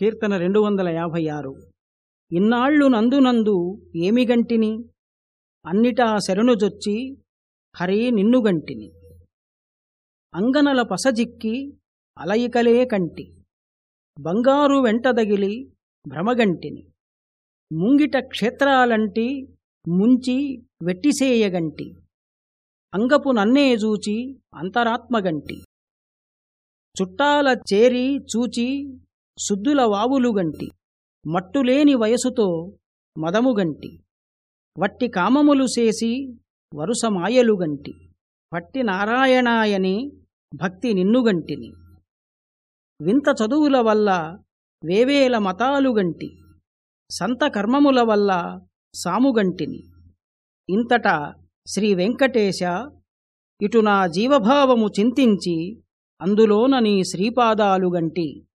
కీర్తన రెండు వందల యాభై ఆరు. ఇన్నాళ్ళు నందునందు ఏమిగంటిని అన్నిటా శరణుజొచ్చి హరి నిన్నుగంటిని అంగనల పసజిక్కి అలయికలే కంటి. బంగారు వెంటదగిలి భ్రమగంటిని. ముంగిట క్షేత్రాలంటి ముంచి వెట్టిసేయగంటి అంగపు నన్నే చూచి అంతరాత్మగంటి. చుట్టాల చేరి చూచి శుద్ధుల వావులుగంటి మట్టులేని వయసుతో మదముగంటి వట్టి కామములు చేసి వరుస మాయలుగంటి పట్టి నారాయణాయని భక్తి నిన్నుగంటిని. వింత చదువుల వల్ల వేవేల మతాలుగంటి సంత కర్మముల వల్ల సాముగంటిని. ఇంతట శ్రీ వెంకటేశ ఇటు నా జీవభావము చింతించి అందులోన నీ శ్రీపాదాలుగంటి.